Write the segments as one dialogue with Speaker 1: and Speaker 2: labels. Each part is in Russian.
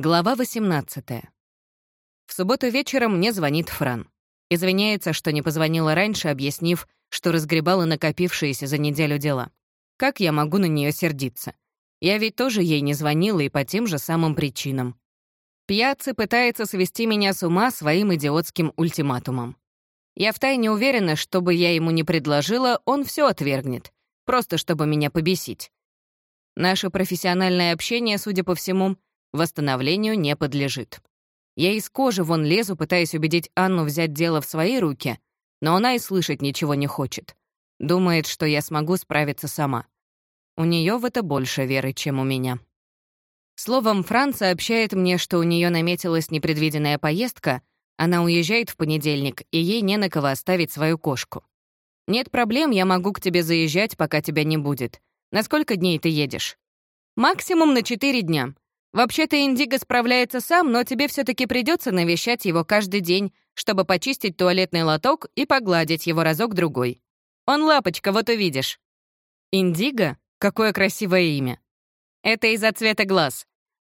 Speaker 1: Глава 18. В субботу вечером мне звонит Фран. Извиняется, что не позвонила раньше, объяснив, что разгребала накопившиеся за неделю дела. Как я могу на нее сердиться? Я ведь тоже ей не звонила и по тем же самым причинам. Пьяцци пытается свести меня с ума своим идиотским ультиматумом. Я втайне уверена, что бы я ему не предложила, он все отвергнет, просто чтобы меня побесить. Наше профессиональное общение, судя по всему, восстановлению не подлежит. Я из кожи вон лезу, пытаясь убедить Анну взять дело в свои руки, но она и слышать ничего не хочет. Думает, что я смогу справиться сама. У нее в это больше веры, чем у меня. Словом, Фран сообщает мне, что у нее наметилась непредвиденная поездка, она уезжает в понедельник, и ей не на кого оставить свою кошку. «Нет проблем, я могу к тебе заезжать, пока тебя не будет. На сколько дней ты едешь?» «Максимум на четыре дня. Вообще-то Индиго справляется сам, но тебе все таки придется навещать его каждый день, чтобы почистить туалетный лоток и погладить его разок-другой. Он лапочка, вот увидишь. Индиго? Какое красивое имя. Это из-за цвета глаз.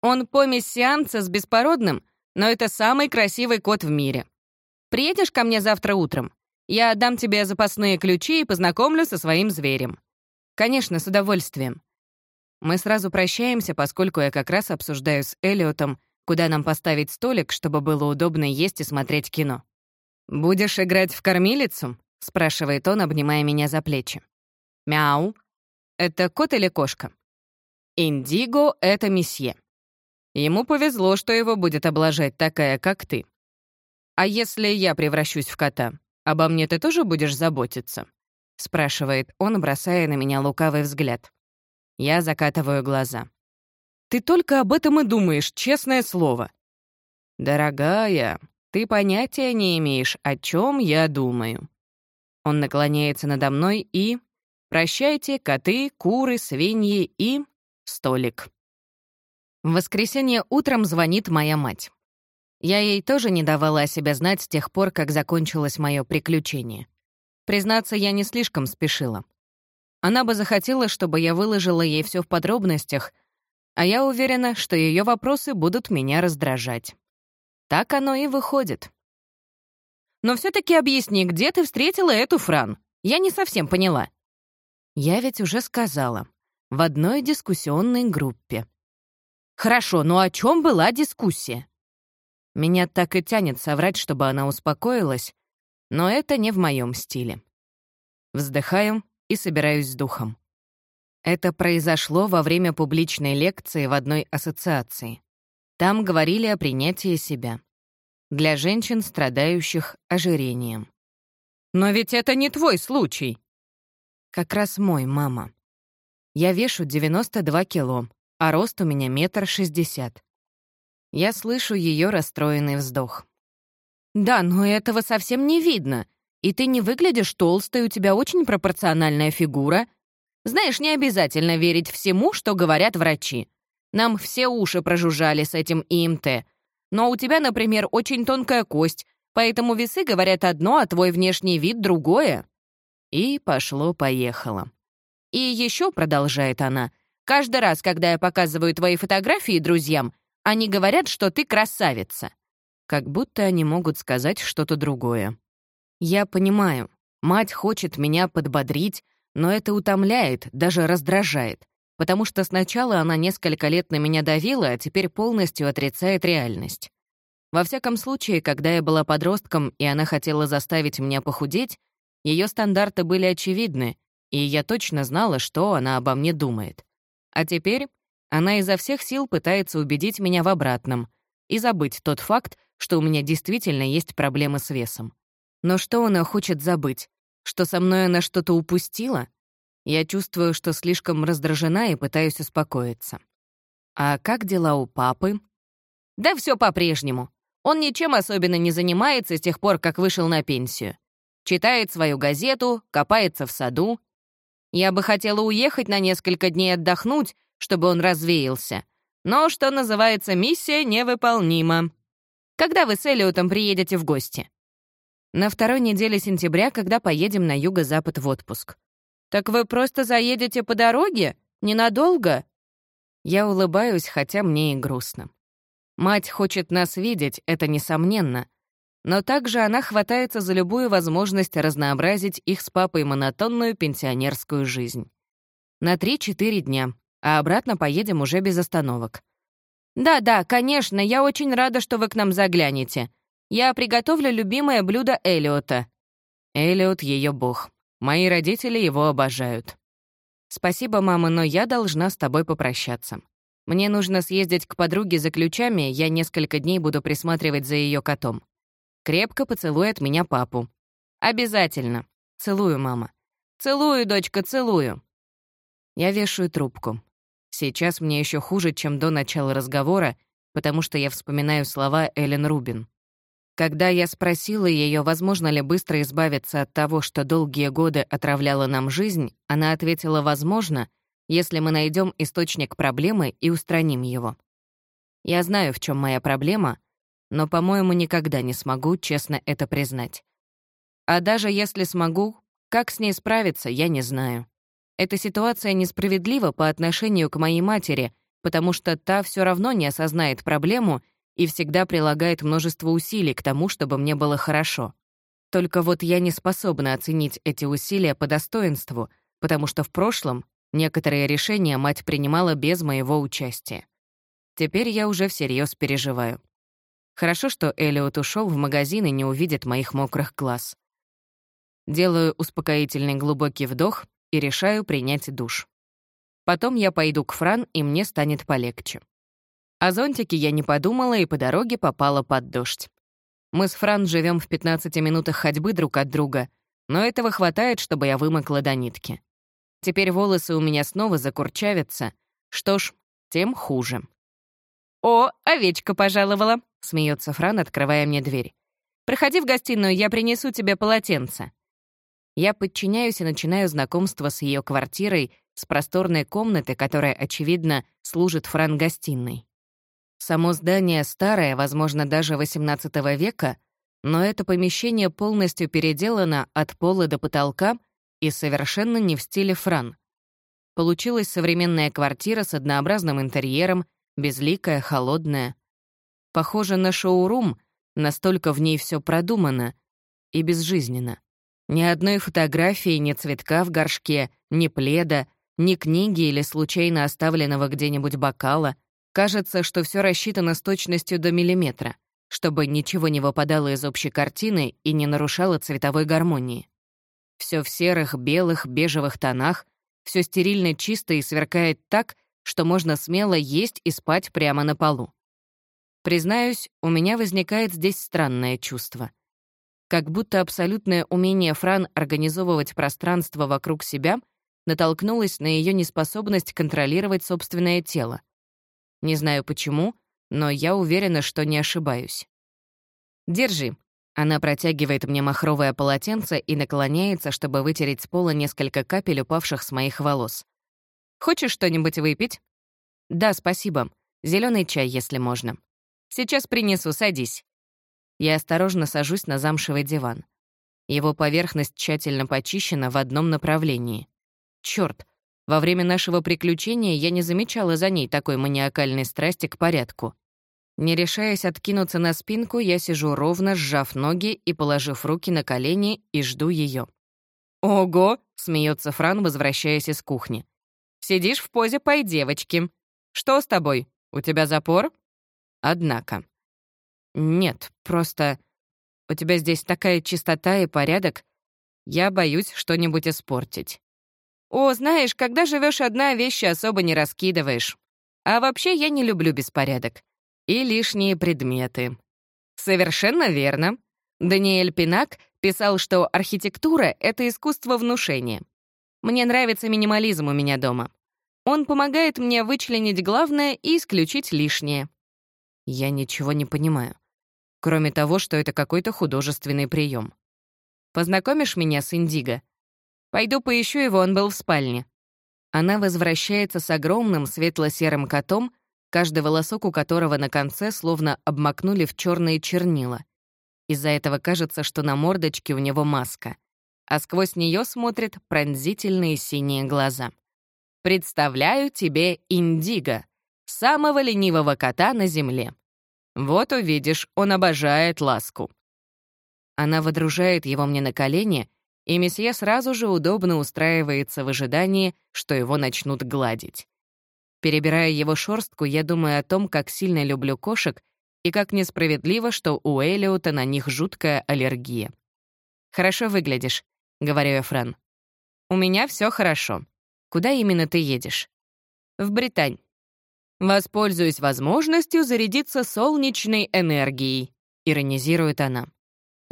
Speaker 1: Он помесь сеанса с беспородным, но это самый красивый кот в мире. Приедешь ко мне завтра утром? Я отдам тебе запасные ключи и познакомлю со своим зверем. Конечно, с удовольствием. Мы сразу прощаемся, поскольку я как раз обсуждаю с Элиотом, куда нам поставить столик, чтобы было удобно есть и смотреть кино. «Будешь играть в кормилицу?» — спрашивает он, обнимая меня за плечи. «Мяу. Это кот или кошка?» «Индиго — это месье. Ему повезло, что его будет облажать такая, как ты. А если я превращусь в кота, обо мне ты тоже будешь заботиться?» — спрашивает он, бросая на меня лукавый взгляд. Я закатываю глаза. «Ты только об этом и думаешь, честное слово». «Дорогая, ты понятия не имеешь, о чем я думаю». Он наклоняется надо мной и... «Прощайте, коты, куры, свиньи и... столик». В воскресенье утром звонит моя мать. Я ей тоже не давала о себе знать с тех пор, как закончилось мое приключение. Признаться, я не слишком спешила. Она бы захотела, чтобы я выложила ей все в подробностях, а я уверена, что ее вопросы будут меня раздражать. Так оно и выходит. Но все таки объясни, где ты встретила эту Фран? Я не совсем поняла. Я ведь уже сказала. В одной дискуссионной группе. Хорошо, но о чем была дискуссия? Меня так и тянет соврать, чтобы она успокоилась, но это не в моем стиле. Вздыхаю и собираюсь с духом. Это произошло во время публичной лекции в одной ассоциации. Там говорили о принятии себя. Для женщин, страдающих ожирением. «Но ведь это не твой случай!» «Как раз мой, мама. Я вешу 92 кило, а рост у меня метр шестьдесят. Я слышу ее расстроенный вздох. «Да, но этого совсем не видно. И ты не выглядишь толстой, у тебя очень пропорциональная фигура. Знаешь, не обязательно верить всему, что говорят врачи. Нам все уши прожужжали с этим ИМТ. Но у тебя, например, очень тонкая кость, поэтому весы говорят одно, а твой внешний вид — другое». И пошло-поехало. «И еще, — продолжает она, — каждый раз, когда я показываю твои фотографии друзьям, они говорят, что ты красавица. Как будто они могут сказать что-то другое. Я понимаю, мать хочет меня подбодрить, но это утомляет, даже раздражает, потому что сначала она несколько лет на меня давила, а теперь полностью отрицает реальность. Во всяком случае, когда я была подростком, и она хотела заставить меня похудеть, ее стандарты были очевидны, и я точно знала, что она обо мне думает. А теперь она изо всех сил пытается убедить меня в обратном и забыть тот факт, что у меня действительно есть проблемы с весом. Но что она хочет забыть? Что со мной она что-то упустила? Я чувствую, что слишком раздражена и пытаюсь успокоиться. А как дела у папы? Да все по-прежнему. Он ничем особенно не занимается с тех пор, как вышел на пенсию. Читает свою газету, копается в саду. Я бы хотела уехать на несколько дней отдохнуть, чтобы он развеялся. Но, что называется, миссия невыполнима. Когда вы с Элиотом приедете в гости? На второй неделе сентября, когда поедем на юго-запад в отпуск. «Так вы просто заедете по дороге? Ненадолго?» Я улыбаюсь, хотя мне и грустно. Мать хочет нас видеть, это несомненно. Но также она хватается за любую возможность разнообразить их с папой монотонную пенсионерскую жизнь. На 3-4 дня, а обратно поедем уже без остановок. «Да-да, конечно, я очень рада, что вы к нам заглянете. Я приготовлю любимое блюдо Элиота». Элиот — ее бог. Мои родители его обожают. «Спасибо, мама, но я должна с тобой попрощаться. Мне нужно съездить к подруге за ключами, я несколько дней буду присматривать за ее котом. Крепко поцелуй от меня папу. Обязательно. Целую, мама. Целую, дочка, целую. Я вешаю трубку. Сейчас мне еще хуже, чем до начала разговора, потому что я вспоминаю слова Эллен Рубин. Когда я спросила ее, возможно ли быстро избавиться от того, что долгие годы отравляло нам жизнь, она ответила «возможно», если мы найдем источник проблемы и устраним его. Я знаю, в чем моя проблема, но, по-моему, никогда не смогу честно это признать. А даже если смогу, как с ней справиться, я не знаю. Эта ситуация несправедлива по отношению к моей матери, потому что та все равно не осознает проблему — и всегда прилагает множество усилий к тому, чтобы мне было хорошо. Только вот я не способна оценить эти усилия по достоинству, потому что в прошлом некоторые решения мать принимала без моего участия. Теперь я уже всерьез переживаю. Хорошо, что Элиот ушел в магазин и не увидит моих мокрых глаз. Делаю успокоительный глубокий вдох и решаю принять душ. Потом я пойду к Фран, и мне станет полегче. О зонтике я не подумала и по дороге попала под дождь. Мы с Фран живем в 15 минутах ходьбы друг от друга, но этого хватает, чтобы я вымокла до нитки. Теперь волосы у меня снова закурчавятся. Что ж, тем хуже. «О, овечка пожаловала», — смеется Фран, открывая мне дверь. «Проходи в гостиную, я принесу тебе полотенце». Я подчиняюсь и начинаю знакомство с ее квартирой, с просторной комнаты, которая, очевидно, служит Фран гостиной. Само здание старое, возможно, даже XVIII века, но это помещение полностью переделано от пола до потолка и совершенно не в стиле фран. Получилась современная квартира с однообразным интерьером, безликая, холодная. Похоже на шоурум, настолько в ней все продумано и безжизненно. Ни одной фотографии, ни цветка в горшке, ни пледа, ни книги или случайно оставленного где-нибудь бокала — Кажется, что все рассчитано с точностью до миллиметра, чтобы ничего не выпадало из общей картины и не нарушало цветовой гармонии. Все в серых, белых, бежевых тонах, все стерильно чисто и сверкает так, что можно смело есть и спать прямо на полу. Признаюсь, у меня возникает здесь странное чувство. Как будто абсолютное умение Фран организовывать пространство вокруг себя натолкнулось на ее неспособность контролировать собственное тело — не знаю почему, но я уверена, что не ошибаюсь. «Держи». Она протягивает мне махровое полотенце и наклоняется, чтобы вытереть с пола несколько капель, упавших с моих волос. «Хочешь что-нибудь выпить?» «Да, спасибо. Зеленый чай, если можно. Сейчас принесу, садись». Я осторожно сажусь на замшевый диван. Его поверхность тщательно почищена в одном направлении. Чёрт, во время нашего приключения я не замечала за ней такой маниакальной страсти к порядку. Не решаясь откинуться на спинку, я сижу ровно, сжав ноги и положив руки на колени, и жду ее. «Ого!» — смеется Фран, возвращаясь из кухни. «Сидишь в позе пой девочки. Что с тобой? У тебя запор?» «Однако». «Нет, просто... У тебя здесь такая чистота и порядок. Я боюсь что-нибудь испортить». «О, знаешь, когда живешь одна, вещи особо не раскидываешь. А вообще я не люблю беспорядок. И лишние предметы». Совершенно верно. Даниэль Пинак писал, что архитектура — это искусство внушения. Мне нравится минимализм у меня дома. Он помогает мне вычленить главное и исключить лишнее. Я ничего не понимаю. Кроме того, что это какой-то художественный прием. Познакомишь меня с Индиго? Пойду поищу его, он был в спальне». Она возвращается с огромным светло-серым котом, каждый волосок у которого на конце словно обмакнули в черные чернила. Из-за этого кажется, что на мордочке у него маска, а сквозь нее смотрят пронзительные синие глаза. «Представляю тебе Индиго, самого ленивого кота на Земле. Вот увидишь, он обожает ласку». Она водружает его мне на колени, и месье сразу же удобно устраивается в ожидании, что его начнут гладить. Перебирая его шорстку, я думаю о том, как сильно люблю кошек и как несправедливо, что у Элиота на них жуткая аллергия. «Хорошо выглядишь», — говорю я Фран. «У меня все хорошо. Куда именно ты едешь?» «В Британь. Воспользуюсь возможностью зарядиться солнечной энергией», — иронизирует она.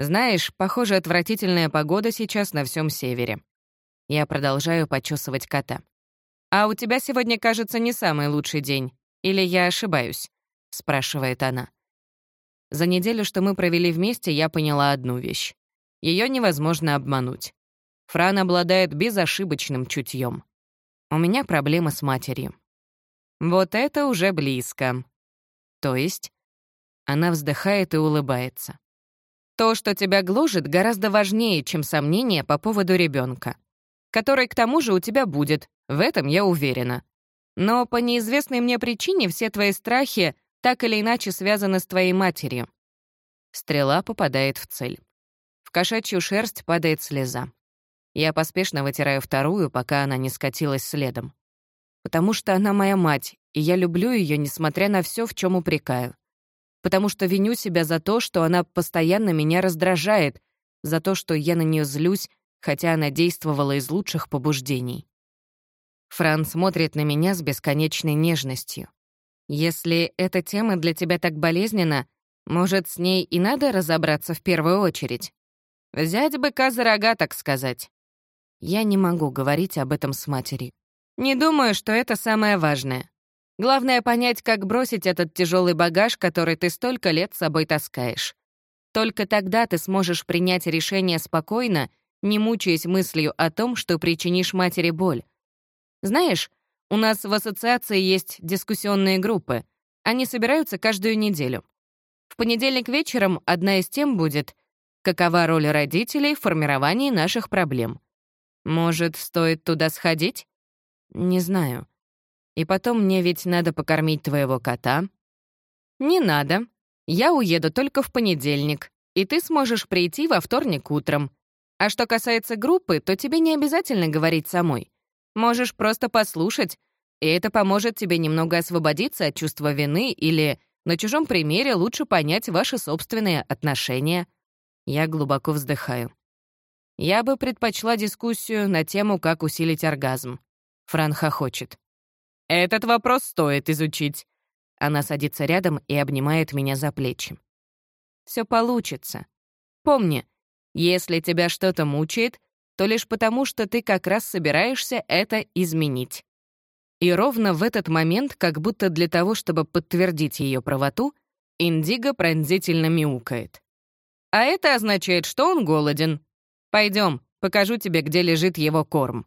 Speaker 1: «Знаешь, похоже, отвратительная погода сейчас на всем севере». Я продолжаю почесывать кота. «А у тебя сегодня, кажется, не самый лучший день. Или я ошибаюсь?» — спрашивает она. За неделю, что мы провели вместе, я поняла одну вещь. Ее невозможно обмануть. Фран обладает безошибочным чутьем. У меня проблемы с матерью. Вот это уже близко. То есть? Она вздыхает и улыбается. То, что тебя гложет, гораздо важнее, чем сомнения по поводу ребенка, который к тому же у тебя будет, в этом я уверена. Но по неизвестной мне причине все твои страхи так или иначе связаны с твоей матерью. Стрела попадает в цель. В кошачью шерсть падает слеза. Я поспешно вытираю вторую, пока она не скатилась следом. Потому что она моя мать, и я люблю ее, несмотря на все, в чем упрекаю. Потому что виню себя за то, что она постоянно меня раздражает, за то, что я на нее злюсь, хотя она действовала из лучших побуждений. Фран смотрит на меня с бесконечной нежностью. Если эта тема для тебя так болезненна, может, с ней и надо разобраться в первую очередь? Взять быка за рога, так сказать. Я не могу говорить об этом с матерью. Не думаю, что это самое важное. Главное — понять, как бросить этот тяжелый багаж, который ты столько лет с собой таскаешь. Только тогда ты сможешь принять решение спокойно, не мучаясь мыслью о том, что причинишь матери боль. Знаешь, у нас в ассоциации есть дискуссионные группы. Они собираются каждую неделю. В понедельник вечером одна из тем будет Какова роль родителей в формировании наших проблем? Может, стоит туда сходить? Не знаю. И потом мне ведь надо покормить твоего кота. Не надо. Я уеду только в понедельник, и ты сможешь прийти во вторник утром. А что касается группы, то тебе не обязательно говорить самой. Можешь просто послушать, и это поможет тебе немного освободиться от чувства вины или на чужом примере лучше понять ваши собственные отношения — я глубоко вздыхаю. Я бы предпочла дискуссию на тему, как усилить оргазм. Фран хохочет. «Этот вопрос стоит изучить». Она садится рядом и обнимает меня за плечи. Все получится. Помни, если тебя что-то мучает, то лишь потому, что ты как раз собираешься это изменить». И ровно в этот момент, как будто для того, чтобы подтвердить ее правоту, Индиго пронзительно мяукает. А это означает, что он голоден. Пойдем, покажу тебе, где лежит его корм.